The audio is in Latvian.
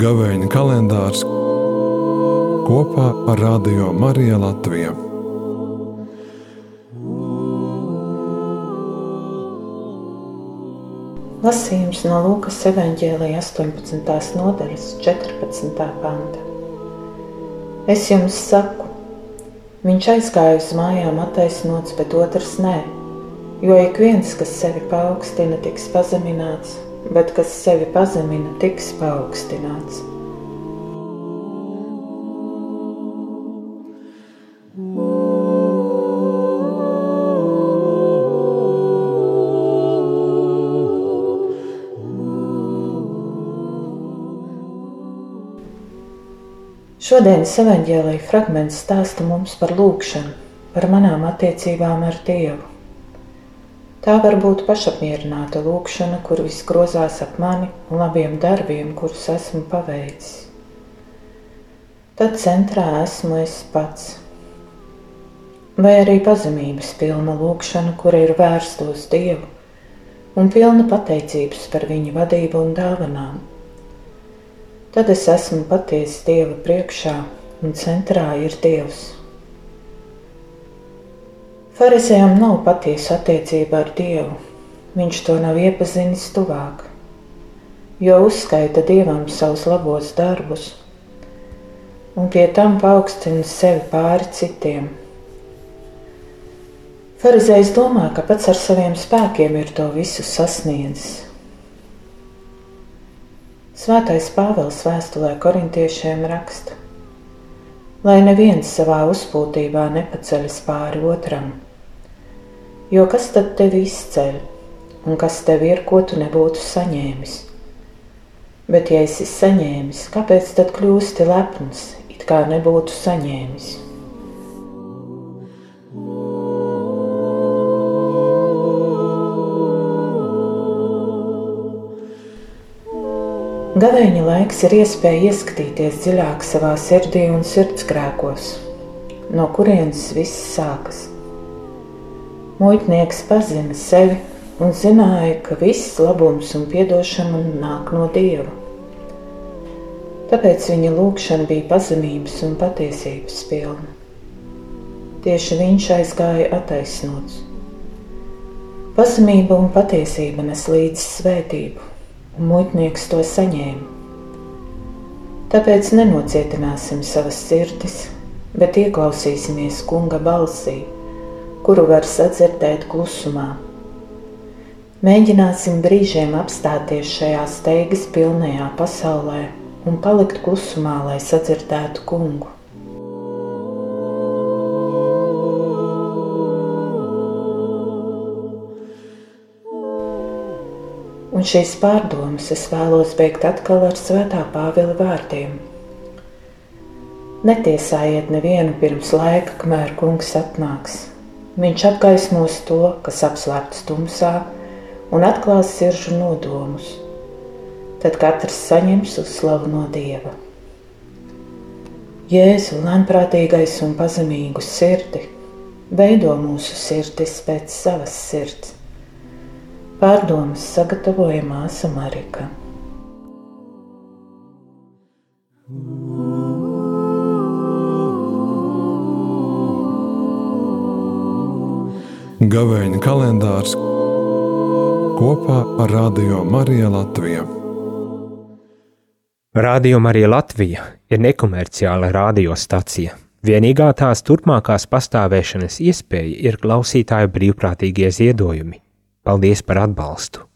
Gavēņa kalendārs kopā ar Radio Mariju Latviju. Lasījums no Lūkas evanģēlija 18. nodaļas 14. panta. Es jums saku, viņš aizgāja uz mājām attaisnots, bet otrs nē, jo ik viens, kas sevi paaugstina, tiks pazemināts, bet kas sevi pazemina, tiks paaugstināts. Šodienas evanģēlīja fragments stāsta mums par lūgšanu, par manām attiecībām ar Dievu. Tā var būt pašapmierināta lūkšana, kur viss grozās ap mani un labiem darbiem, kurus esmu paveicis. Tad centrā esmu es pats. Vai arī pazemības pilna lūkšana, kura ir vērsta uz Dievu un pilna pateicības par Viņa vadību un dāvanām. Tad es esmu patiesi Dieva priekšā un centrā ir Dievs. Farizējam nav patiesa attiecība ar Dievu. Viņš to nav iepazinis tuvāk, jo uzskaita Dievam savus labos darbus un pie tam paaugstina sevi pāri citiem. Farizējs domā, ka pats ar saviem spēkiem ir to visu sasniedzis. Svētais Pāvils vēstulē korintiešiem raksta, lai neviens savā uzpūtībā nepaceļas pāri otram Jo kas tad tevi izceļ, un kas tev ir, ko tu nebūtu saņēmis? Bet, ja esi saņēmis, kāpēc tad kļūsti lepns, it kā nebūtu saņēmis? Gavēņa laiks ir iespēja ieskatīties dziļāk savā sirdī un sirdsgrēkos, no kurienes viss sākas. Muitnieks pazina sevi un zināja, ka viss labums un atdošana nāk no Dieva. Tāpēc viņa lūgšana bija pazemības un patiesības pilna. Tieši viņš aizgāja attaisnots. Pazemība un patiesība nes līdzi svētību, un muitnieks to saņēma. Tāpēc nenocietināsim savas sirdis, bet ieklausīsimies Kunga balsī kuru var sadzirdēt klusumā. Mēģināsim brīžiem apstāties šajā steigas pilnajā pasaulē un palikt klusumā, lai sadzirdētu kungu. Un šīs pārdomas es vēlos beigt atkal ar Svētā Pāvila vārdiem. Netiesājiet nevienu pirms laika, kamēr kungs atnāks Viņš apgaismos to, kas apslēpts tumsā, un atklās sirdžu nodomus. Tad katrs saņems uzslavu no Dieva. Jēzu lēnprātīgais un pazemīgu sirdi veido mūsu sirdis pēc savas sirds. Pārdomas sagatavoja māsa Gavēņa kalendārs kopā ar Radio Mariju Latviju. Radio Marija Latvija ir nekomerciāla radiostacija. Vienīgā tās turpmākās pastāvēšanas iespēja ir klausītāju brīvprātīgie ziedojumi. Paldies par atbalstu!